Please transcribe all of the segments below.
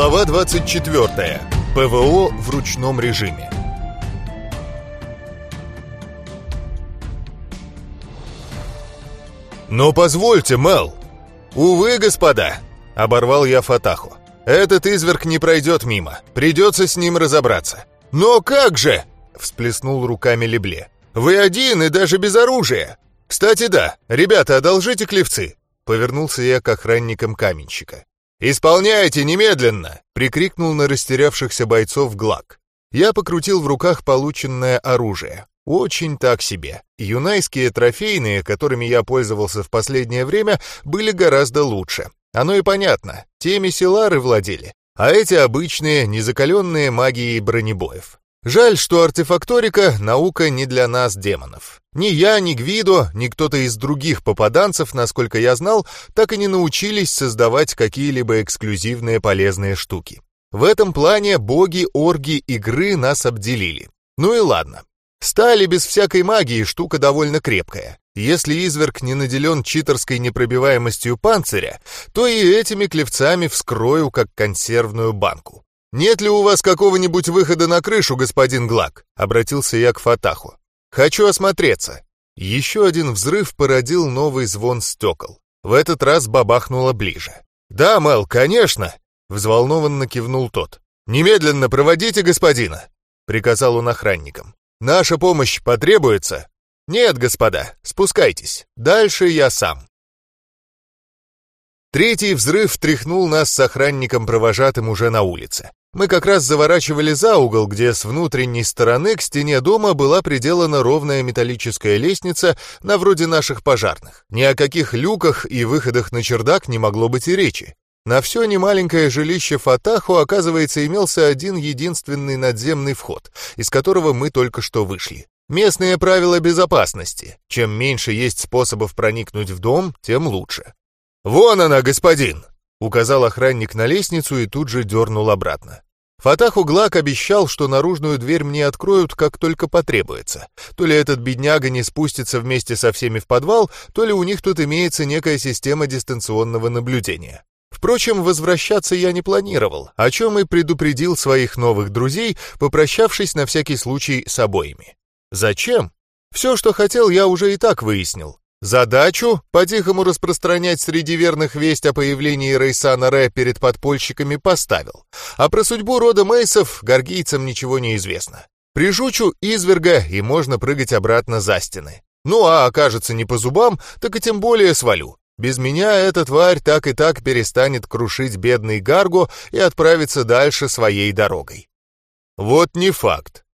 Глава 24. ПВО в ручном режиме. «Но позвольте, Мел!» «Увы, господа!» — оборвал я Фатаху. «Этот изверг не пройдет мимо. Придется с ним разобраться». «Но как же?» — всплеснул руками Лебле. «Вы один и даже без оружия!» «Кстати, да. Ребята, одолжите клевцы!» Повернулся я к охранникам каменщика. «Исполняйте немедленно!» — прикрикнул на растерявшихся бойцов Глак. Я покрутил в руках полученное оружие. Очень так себе. Юнайские трофейные, которыми я пользовался в последнее время, были гораздо лучше. Оно и понятно, теми селары владели, а эти обычные, незакаленные магией бронебоев. Жаль, что артефакторика — наука не для нас, демонов. Ни я, ни Гвидо, ни кто-то из других попаданцев, насколько я знал, так и не научились создавать какие-либо эксклюзивные полезные штуки. В этом плане боги-орги игры нас обделили. Ну и ладно. Стали без всякой магии штука довольно крепкая. Если изверг не наделен читерской непробиваемостью панциря, то и этими клевцами вскрою, как консервную банку. «Нет ли у вас какого-нибудь выхода на крышу, господин Глак?» — обратился я к Фатаху. «Хочу осмотреться». Еще один взрыв породил новый звон стекол. В этот раз бабахнуло ближе. «Да, Мэл, конечно!» — взволнованно кивнул тот. «Немедленно проводите господина!» — приказал он охранникам. «Наша помощь потребуется?» «Нет, господа, спускайтесь. Дальше я сам». Третий взрыв тряхнул нас с охранником-провожатым уже на улице. Мы как раз заворачивали за угол, где с внутренней стороны к стене дома была приделана ровная металлическая лестница на вроде наших пожарных. Ни о каких люках и выходах на чердак не могло быть и речи. На все немаленькое жилище Фатаху, оказывается, имелся один единственный надземный вход, из которого мы только что вышли. Местные правила безопасности. Чем меньше есть способов проникнуть в дом, тем лучше. «Вон она, господин!» Указал охранник на лестницу и тут же дернул обратно. Фатах Углак обещал, что наружную дверь мне откроют, как только потребуется. То ли этот бедняга не спустится вместе со всеми в подвал, то ли у них тут имеется некая система дистанционного наблюдения. Впрочем, возвращаться я не планировал, о чем и предупредил своих новых друзей, попрощавшись на всякий случай с обоими. Зачем? Все, что хотел, я уже и так выяснил. Задачу по-тихому распространять среди верных весть о появлении Рейсана Ре перед подпольщиками поставил. А про судьбу рода Мейсов горгийцам ничего не известно. Прижучу изверга, и можно прыгать обратно за стены. Ну а окажется не по зубам, так и тем более свалю. Без меня эта тварь так и так перестанет крушить бедный Гарго и отправится дальше своей дорогой. Вот не факт.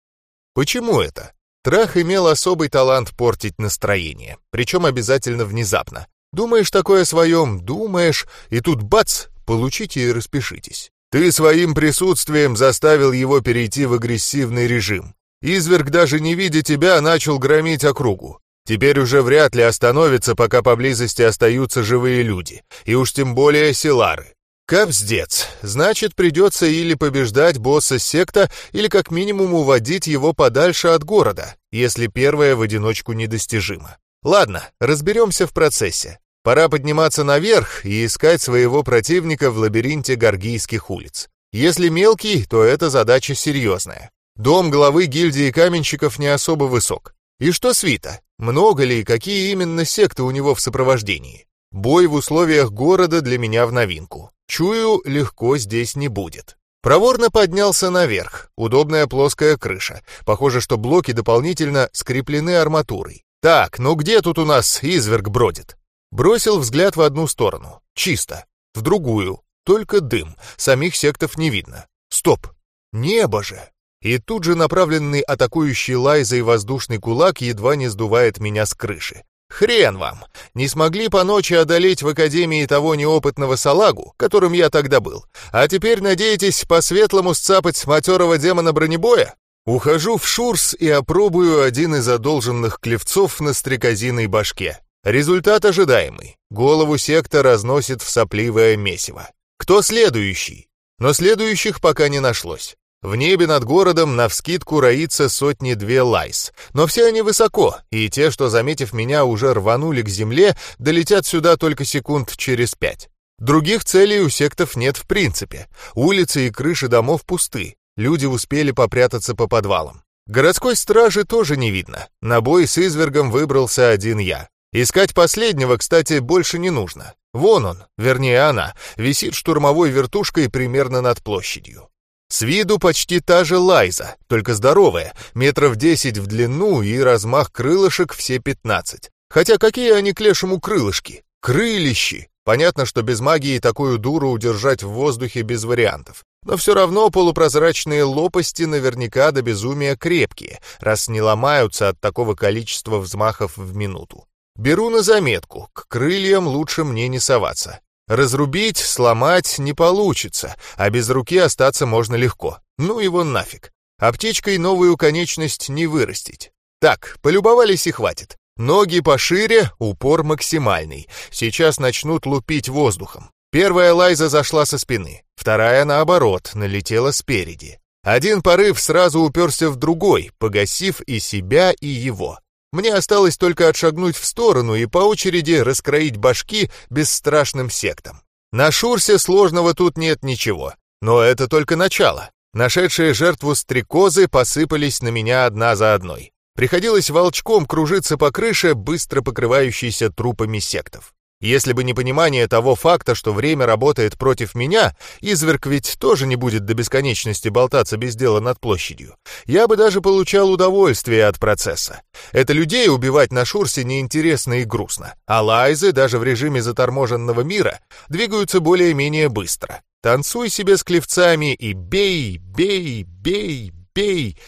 Почему это? Трах имел особый талант портить настроение, причем обязательно внезапно. Думаешь такое о своем, думаешь, и тут бац, получите и распишитесь. Ты своим присутствием заставил его перейти в агрессивный режим. Изверг, даже не видя тебя, начал громить округу. Теперь уже вряд ли остановится, пока поблизости остаются живые люди, и уж тем более селары. Капздец. Значит, придется или побеждать босса секта, или как минимум уводить его подальше от города, если первое в одиночку недостижимо. Ладно, разберемся в процессе. Пора подниматься наверх и искать своего противника в лабиринте Гаргийских улиц. Если мелкий, то эта задача серьезная. Дом главы гильдии каменщиков не особо высок. И что свита? Много ли и какие именно секты у него в сопровождении? Бой в условиях города для меня в новинку. Чую, легко здесь не будет. Проворно поднялся наверх. Удобная плоская крыша. Похоже, что блоки дополнительно скреплены арматурой. Так, ну где тут у нас изверг бродит? Бросил взгляд в одну сторону. Чисто. В другую. Только дым. Самих сектов не видно. Стоп. Небо же. И тут же направленный атакующий Лайзой воздушный кулак едва не сдувает меня с крыши. Хрен вам! Не смогли по ночи одолеть в Академии того неопытного салагу, которым я тогда был, а теперь надеетесь по-светлому сцапать матерого демона бронебоя? Ухожу в Шурс и опробую один из одолженных клевцов на стрекозиной башке. Результат ожидаемый. Голову секта разносит в сопливое месиво. Кто следующий? Но следующих пока не нашлось. В небе над городом навскидку роится сотни-две лайс, но все они высоко, и те, что, заметив меня, уже рванули к земле, долетят сюда только секунд через пять. Других целей у сектов нет в принципе. Улицы и крыши домов пусты. Люди успели попрятаться по подвалам. Городской стражи тоже не видно. На бой с извергом выбрался один я. Искать последнего, кстати, больше не нужно. Вон он, вернее она, висит штурмовой вертушкой примерно над площадью. С виду почти та же Лайза, только здоровая, метров десять в длину и размах крылышек все пятнадцать. Хотя какие они к лешему крылышки? Крылищи! Понятно, что без магии такую дуру удержать в воздухе без вариантов. Но все равно полупрозрачные лопасти наверняка до безумия крепкие, раз не ломаются от такого количества взмахов в минуту. Беру на заметку, к крыльям лучше мне не соваться. Разрубить, сломать не получится, а без руки остаться можно легко. Ну его нафиг. Аптечкой новую конечность не вырастить. Так, полюбовались и хватит. Ноги пошире, упор максимальный. Сейчас начнут лупить воздухом. Первая Лайза зашла со спины, вторая, наоборот, налетела спереди. Один порыв сразу уперся в другой, погасив и себя, и его. Мне осталось только отшагнуть в сторону и по очереди раскроить башки бесстрашным сектам. На Шурсе сложного тут нет ничего. Но это только начало. Нашедшие жертву стрекозы посыпались на меня одна за одной. Приходилось волчком кружиться по крыше, быстро покрывающейся трупами сектов. Если бы не понимание того факта, что время работает против меня, изверг ведь тоже не будет до бесконечности болтаться без дела над площадью. Я бы даже получал удовольствие от процесса. Это людей убивать на Шурсе неинтересно и грустно. А лайзы, даже в режиме заторможенного мира, двигаются более-менее быстро. Танцуй себе с клевцами и бей, бей, бей, бей.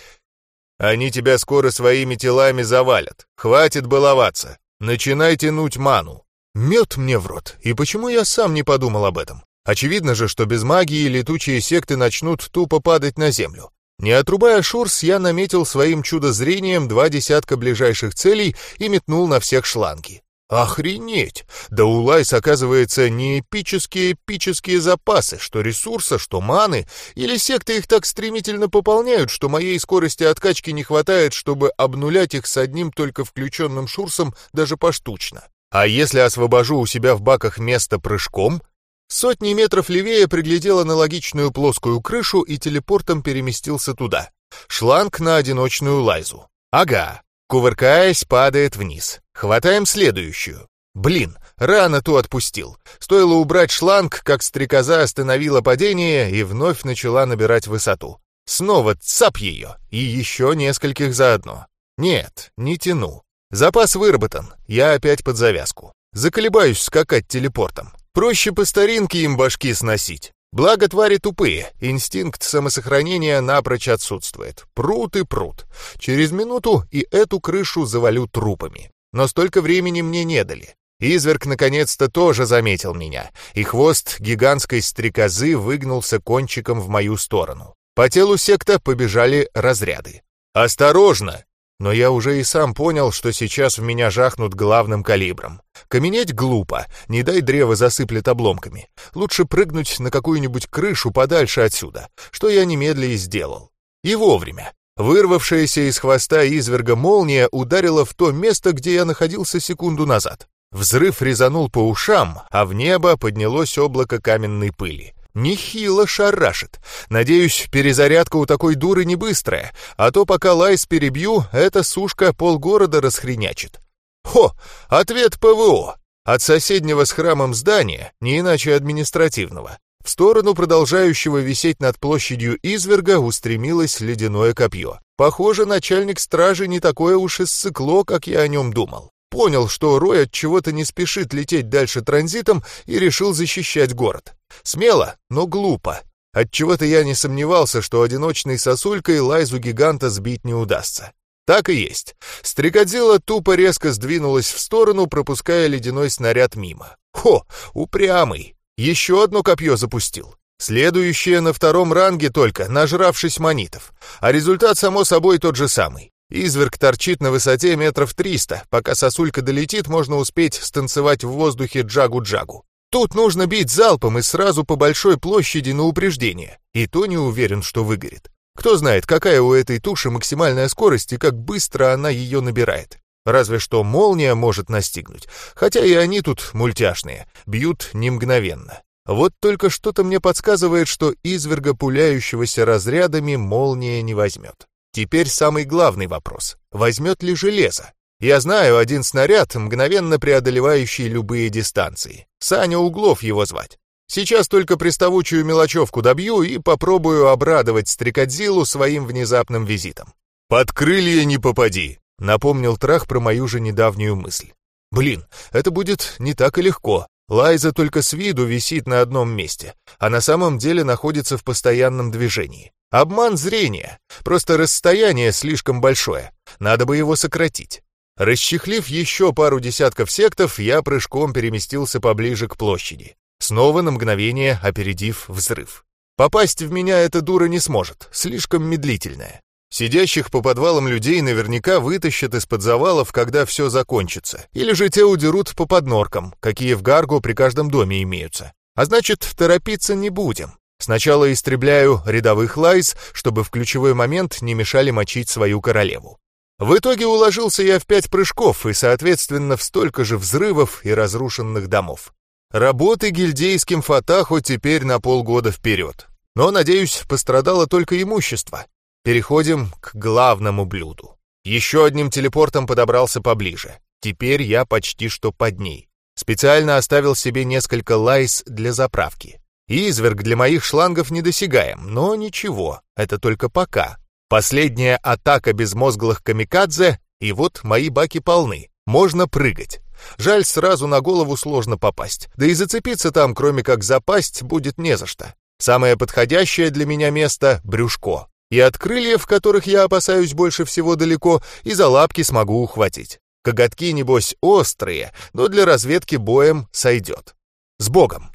Они тебя скоро своими телами завалят. Хватит баловаться. Начинай тянуть ману. Мед мне в рот. И почему я сам не подумал об этом? Очевидно же, что без магии летучие секты начнут тупо падать на землю. Не отрубая шурс, я наметил своим чудо-зрением два десятка ближайших целей и метнул на всех шланги. Охренеть! Да у Лайс, оказывается, не эпические-эпические запасы, что ресурса, что маны, или секты их так стремительно пополняют, что моей скорости откачки не хватает, чтобы обнулять их с одним только включенным шурсом даже поштучно. А если освобожу у себя в баках место прыжком? Сотни метров левее приглядел аналогичную плоскую крышу и телепортом переместился туда. Шланг на одиночную лайзу. Ага. Кувыркаясь, падает вниз. Хватаем следующую. Блин, рано ту отпустил. Стоило убрать шланг, как стрекоза остановила падение и вновь начала набирать высоту. Снова цап ее, и еще нескольких заодно. Нет, не тяну. Запас выработан, я опять под завязку. Заколебаюсь скакать телепортом. Проще по старинке им башки сносить. Благо твари тупые, инстинкт самосохранения напрочь отсутствует. Прут и прут. Через минуту и эту крышу завалю трупами. Но столько времени мне не дали. Изверг наконец-то тоже заметил меня, и хвост гигантской стрекозы выгнулся кончиком в мою сторону. По телу секта побежали разряды. «Осторожно!» Но я уже и сам понял, что сейчас в меня жахнут главным калибром. Каменеть глупо, не дай древо засыплет обломками. Лучше прыгнуть на какую-нибудь крышу подальше отсюда, что я немедля и сделал. И вовремя. Вырвавшаяся из хвоста изверга молния ударила в то место, где я находился секунду назад. Взрыв резанул по ушам, а в небо поднялось облако каменной пыли. Нехило шарашит. Надеюсь, перезарядка у такой дуры не быстрая, а то пока лайс перебью, эта сушка полгорода расхренячит. Хо! Ответ ПВО! От соседнего с храмом здания, не иначе административного, в сторону продолжающего висеть над площадью изверга устремилось ледяное копье. Похоже, начальник стражи не такое уж и ссыкло, как я о нем думал. Понял, что Рой от чего-то не спешит лететь дальше транзитом и решил защищать город. Смело, но глупо. Отчего-то я не сомневался, что одиночной сосулькой лайзу гиганта сбить не удастся. Так и есть. Стрекозила тупо резко сдвинулась в сторону, пропуская ледяной снаряд мимо. Хо, упрямый. Еще одно копье запустил. Следующее на втором ранге только, нажравшись монитов. А результат, само собой, тот же самый. Изверг торчит на высоте метров триста. Пока сосулька долетит, можно успеть станцевать в воздухе джагу-джагу. Тут нужно бить залпом и сразу по большой площади на упреждение. И то не уверен, что выгорит. Кто знает, какая у этой туши максимальная скорость и как быстро она ее набирает. Разве что молния может настигнуть, хотя и они тут мультяшные, бьют не мгновенно. Вот только что-то мне подсказывает, что изверга, пуляющегося разрядами, молния не возьмет. Теперь самый главный вопрос. Возьмет ли железо? Я знаю один снаряд, мгновенно преодолевающий любые дистанции. Саня Углов его звать. Сейчас только приставучую мелочевку добью и попробую обрадовать Стрекадзилу своим внезапным визитом. «Под крылья не попади», — напомнил Трах про мою же недавнюю мысль. «Блин, это будет не так и легко. Лайза только с виду висит на одном месте, а на самом деле находится в постоянном движении. Обман зрения, просто расстояние слишком большое, надо бы его сократить. Расчехлив еще пару десятков сектов, я прыжком переместился поближе к площади, снова на мгновение опередив взрыв. Попасть в меня эта дура не сможет, слишком медлительная. Сидящих по подвалам людей наверняка вытащат из-под завалов, когда все закончится, или же те удерут по подноркам, какие в Гаргу при каждом доме имеются. А значит, торопиться не будем. Сначала истребляю рядовых лайс, чтобы в ключевой момент не мешали мочить свою королеву. В итоге уложился я в пять прыжков и, соответственно, в столько же взрывов и разрушенных домов. Работы гильдейским Фатаху теперь на полгода вперед. Но, надеюсь, пострадало только имущество. Переходим к главному блюду. Еще одним телепортом подобрался поближе. Теперь я почти что под ней. Специально оставил себе несколько лайс для заправки. Изверг для моих шлангов недосягаем, но ничего, это только пока. Последняя атака безмозглых камикадзе, и вот мои баки полны. Можно прыгать. Жаль, сразу на голову сложно попасть. Да и зацепиться там, кроме как запасть, будет не за что. Самое подходящее для меня место — брюшко. И от крыльев, которых я опасаюсь больше всего далеко, и за лапки смогу ухватить. Коготки, небось, острые, но для разведки боем сойдет. С Богом!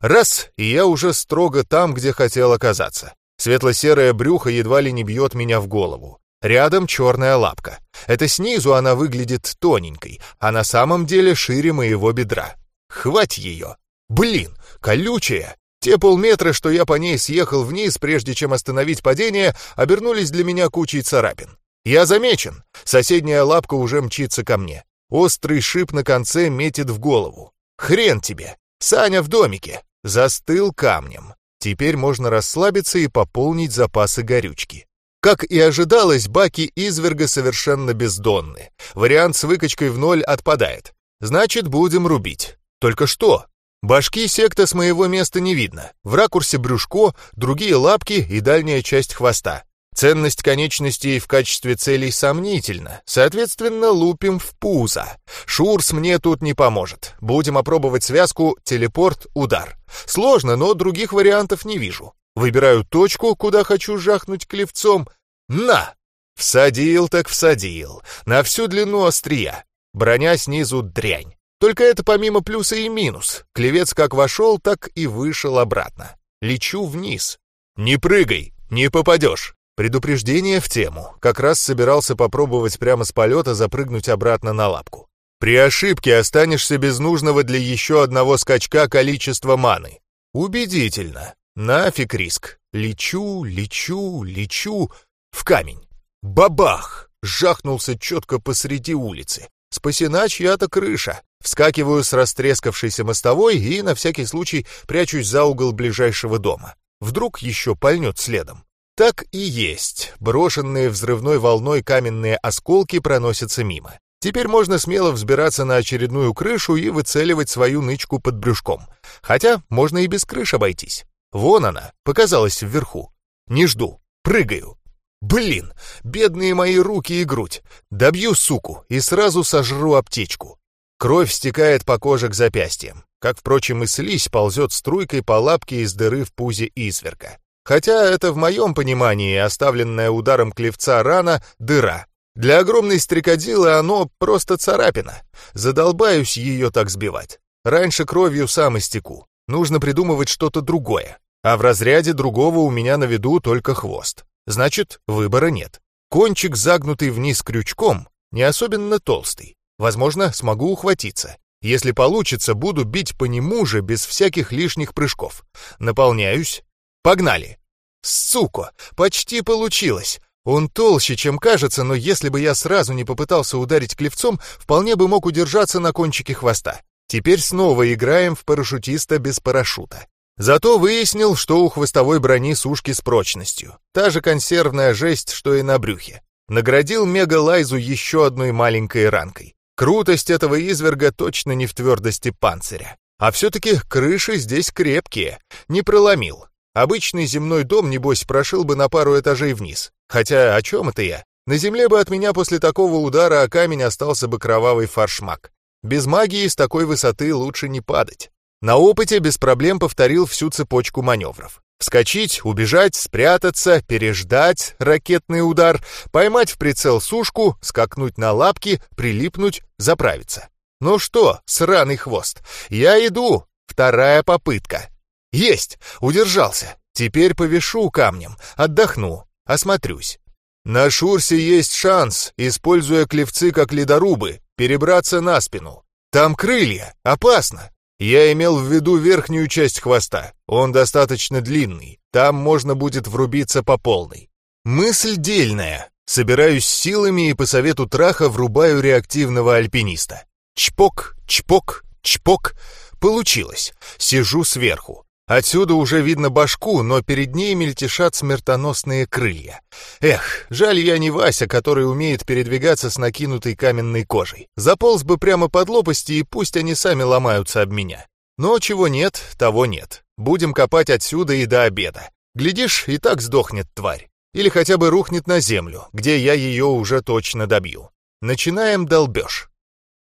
Раз, и я уже строго там, где хотел оказаться. Светло-серое брюхо едва ли не бьет меня в голову. Рядом черная лапка. Это снизу она выглядит тоненькой, а на самом деле шире моего бедра. Хвать ее! Блин, колючая! Те полметра, что я по ней съехал вниз, прежде чем остановить падение, обернулись для меня кучей царапин. Я замечен. Соседняя лапка уже мчится ко мне. Острый шип на конце метит в голову. Хрен тебе! Саня в домике. Застыл камнем. Теперь можно расслабиться и пополнить запасы горючки. Как и ожидалось, баки изверга совершенно бездонны. Вариант с выкачкой в ноль отпадает. Значит, будем рубить. Только что? Башки секта с моего места не видно. В ракурсе брюшко, другие лапки и дальняя часть хвоста. Ценность конечностей в качестве целей сомнительна, соответственно, лупим в пузо. Шурс мне тут не поможет. Будем опробовать связку телепорт-удар. Сложно, но других вариантов не вижу. Выбираю точку, куда хочу жахнуть клевцом. На! Всадил так всадил. На всю длину острия. Броня снизу дрянь. Только это помимо плюса и минус. Клевец как вошел, так и вышел обратно. Лечу вниз. Не прыгай, не попадешь. Предупреждение в тему. Как раз собирался попробовать прямо с полета запрыгнуть обратно на лапку. При ошибке останешься без нужного для еще одного скачка количества маны. Убедительно. Нафиг риск. Лечу, лечу, лечу. В камень. Бабах! Жахнулся четко посреди улицы. Спасена чья-то крыша. Вскакиваю с растрескавшейся мостовой и на всякий случай прячусь за угол ближайшего дома. Вдруг еще пальнет следом. Так и есть. Брошенные взрывной волной каменные осколки проносятся мимо. Теперь можно смело взбираться на очередную крышу и выцеливать свою нычку под брюшком. Хотя можно и без крыш обойтись. Вон она, показалась вверху. Не жду, прыгаю. Блин, бедные мои руки и грудь. Добью суку и сразу сожру аптечку. Кровь стекает по коже к запястьям. Как, впрочем, и слизь ползет струйкой по лапке из дыры в пузе изверга. Хотя это в моем понимании оставленная ударом клевца рана — дыра. Для огромной стрекодилы оно просто царапина. Задолбаюсь ее так сбивать. Раньше кровью сам истеку. Нужно придумывать что-то другое. А в разряде другого у меня на виду только хвост. Значит, выбора нет. Кончик, загнутый вниз крючком, не особенно толстый. Возможно, смогу ухватиться. Если получится, буду бить по нему же без всяких лишних прыжков. Наполняюсь, Погнали! Сука, почти получилось! Он толще, чем кажется, но если бы я сразу не попытался ударить клевцом, вполне бы мог удержаться на кончике хвоста. Теперь снова играем в парашютиста без парашюта. Зато выяснил, что у хвостовой брони сушки с прочностью. Та же консервная жесть, что и на брюхе. Наградил мега-лайзу еще одной маленькой ранкой. Крутость этого изверга точно не в твердости панциря. А все-таки крыши здесь крепкие, не проломил. Обычный земной дом, небось, прошил бы на пару этажей вниз. Хотя о чем это я? На земле бы от меня после такого удара о камень остался бы кровавый фаршмак. Без магии с такой высоты лучше не падать. На опыте без проблем повторил всю цепочку маневров. Вскочить, убежать, спрятаться, переждать ракетный удар, поймать в прицел сушку, скакнуть на лапки, прилипнуть, заправиться. Ну что, сраный хвост, я иду. Вторая попытка. Есть, удержался. Теперь повешу камнем, отдохну, осмотрюсь. На Шурсе есть шанс, используя клевцы как ледорубы, перебраться на спину. Там крылья, опасно. Я имел в виду верхнюю часть хвоста. Он достаточно длинный. Там можно будет врубиться по полной. Мысль дельная. Собираюсь силами и по совету Траха врубаю реактивного альпиниста. Чпок, чпок, чпок. Получилось. Сижу сверху. Отсюда уже видно башку, но перед ней мельтешат смертоносные крылья. Эх, жаль я не Вася, который умеет передвигаться с накинутой каменной кожей. Заполз бы прямо под лопасти, и пусть они сами ломаются об меня. Но чего нет, того нет. Будем копать отсюда и до обеда. Глядишь, и так сдохнет тварь. Или хотя бы рухнет на землю, где я ее уже точно добью. Начинаем долбеж.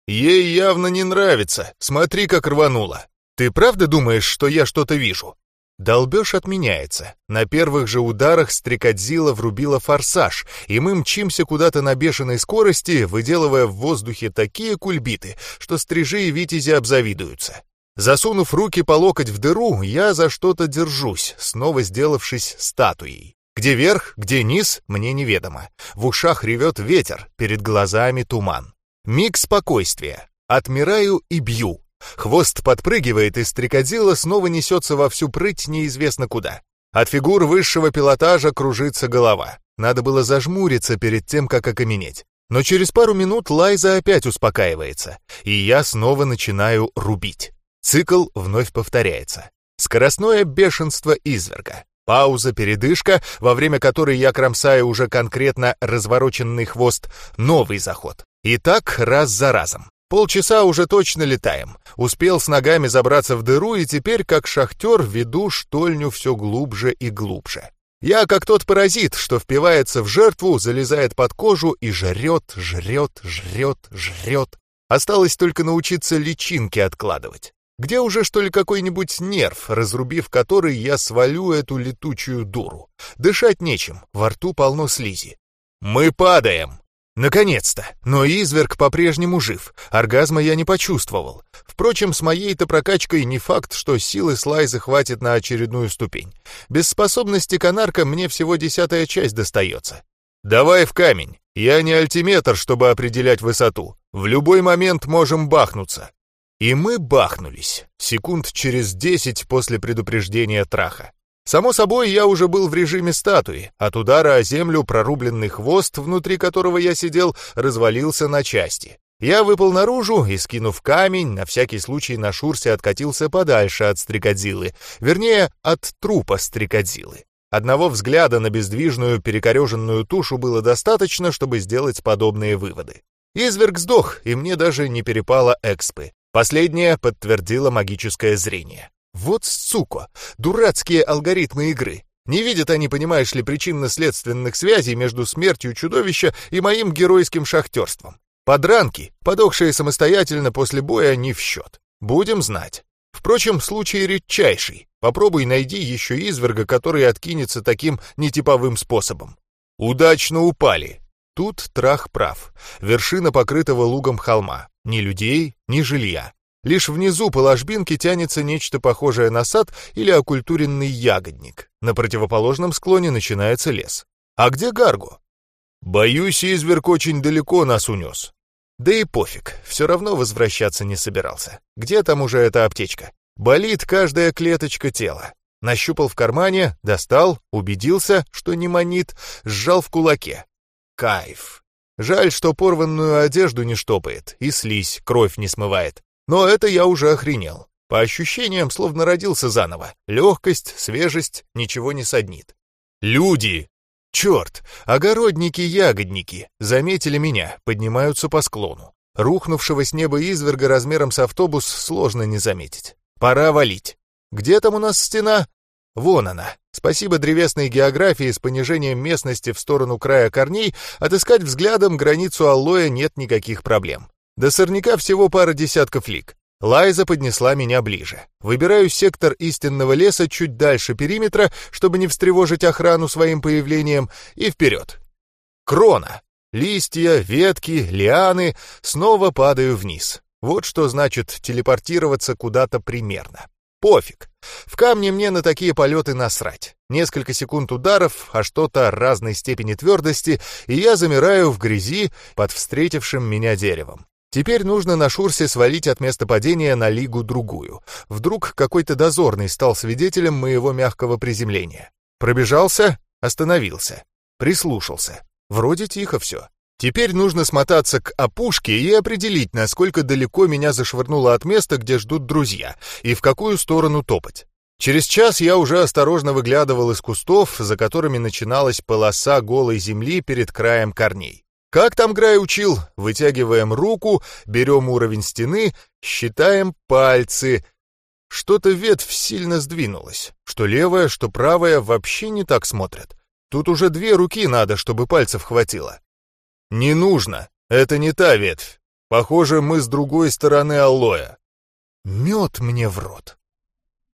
Ей явно не нравится, смотри, как рванула. «Ты правда думаешь, что я что-то вижу?» Долбеж отменяется. На первых же ударах стрекадзила врубила форсаж, и мы мчимся куда-то на бешеной скорости, выделывая в воздухе такие кульбиты, что стрижи и витязи обзавидуются. Засунув руки по локоть в дыру, я за что-то держусь, снова сделавшись статуей. Где верх, где низ, мне неведомо. В ушах ревет ветер, перед глазами туман. Миг спокойствия. Отмираю и бью. Хвост подпрыгивает, и стрекозила снова несется во всю прыть неизвестно куда. От фигур высшего пилотажа кружится голова. Надо было зажмуриться перед тем, как окаменеть. Но через пару минут Лайза опять успокаивается, и я снова начинаю рубить. Цикл вновь повторяется. Скоростное бешенство изверга. Пауза, передышка, во время которой я кромсаю уже конкретно развороченный хвост, новый заход. И так раз за разом. Полчаса уже точно летаем. Успел с ногами забраться в дыру и теперь, как шахтер, веду штольню все глубже и глубже. Я как тот паразит, что впивается в жертву, залезает под кожу и жрет, жрет, жрет, жрет. Осталось только научиться личинки откладывать. Где уже что ли какой-нибудь нерв, разрубив который я свалю эту летучую дуру? Дышать нечем, во рту полно слизи. «Мы падаем!» Наконец-то! Но изверг по-прежнему жив. Оргазма я не почувствовал. Впрочем, с моей-то прокачкой не факт, что силы слайза хватит на очередную ступень. Без способности канарка мне всего десятая часть достается. «Давай в камень. Я не альтиметр, чтобы определять высоту. В любой момент можем бахнуться». И мы бахнулись. Секунд через десять после предупреждения траха. Само собой, я уже был в режиме статуи. От удара о землю прорубленный хвост, внутри которого я сидел, развалился на части. Я выпал наружу и, скинув камень, на всякий случай на шурсе откатился подальше от стрекодзилы, вернее, от трупа стрекодзилы. Одного взгляда на бездвижную перекореженную тушу было достаточно, чтобы сделать подобные выводы. Изверг сдох, и мне даже не перепало экспы. Последнее подтвердило магическое зрение. Вот сука! Дурацкие алгоритмы игры. Не видят они, понимаешь ли, причинно-следственных связей между смертью чудовища и моим геройским шахтерством. Подранки, подохшие самостоятельно после боя, не в счет. Будем знать. Впрочем, случай редчайший. Попробуй найди еще изверга, который откинется таким нетиповым способом. Удачно упали. Тут Трах прав. Вершина покрытого лугом холма. Ни людей, ни жилья. Лишь внизу по ложбинке тянется нечто похожее на сад или окультуренный ягодник. На противоположном склоне начинается лес. А где Гарго? Боюсь, изверг очень далеко нас унес. Да и пофиг, все равно возвращаться не собирался. Где там уже эта аптечка? Болит каждая клеточка тела. Нащупал в кармане, достал, убедился, что не манит, сжал в кулаке. Кайф. Жаль, что порванную одежду не штопает, и слизь, кровь не смывает. Но это я уже охренел. По ощущениям, словно родился заново. Легкость, свежесть, ничего не саднит. Люди! Черт! Огородники-ягодники заметили меня, поднимаются по склону. Рухнувшего с неба изверга размером с автобус сложно не заметить. Пора валить. Где там у нас стена? Вон она. Спасибо древесной географии с понижением местности в сторону края корней, отыскать взглядом границу аллоя нет никаких проблем. До сорняка всего пара десятков лиг. Лайза поднесла меня ближе. Выбираю сектор истинного леса чуть дальше периметра, чтобы не встревожить охрану своим появлением, и вперед. Крона. Листья, ветки, лианы. Снова падаю вниз. Вот что значит телепортироваться куда-то примерно. Пофиг. В камне мне на такие полеты насрать. Несколько секунд ударов, а что-то разной степени твердости, и я замираю в грязи под встретившим меня деревом. Теперь нужно на Шурсе свалить от места падения на лигу-другую. Вдруг какой-то дозорный стал свидетелем моего мягкого приземления. Пробежался, остановился, прислушался. Вроде тихо все. Теперь нужно смотаться к опушке и определить, насколько далеко меня зашвырнуло от места, где ждут друзья, и в какую сторону топать. Через час я уже осторожно выглядывал из кустов, за которыми начиналась полоса голой земли перед краем корней. Как там Грай учил? Вытягиваем руку, берем уровень стены, считаем пальцы. Что-то ветвь сильно сдвинулась. Что левая, что правая вообще не так смотрят. Тут уже две руки надо, чтобы пальцев хватило. «Не нужно. Это не та ветвь. Похоже, мы с другой стороны аллоя». Мед мне в рот.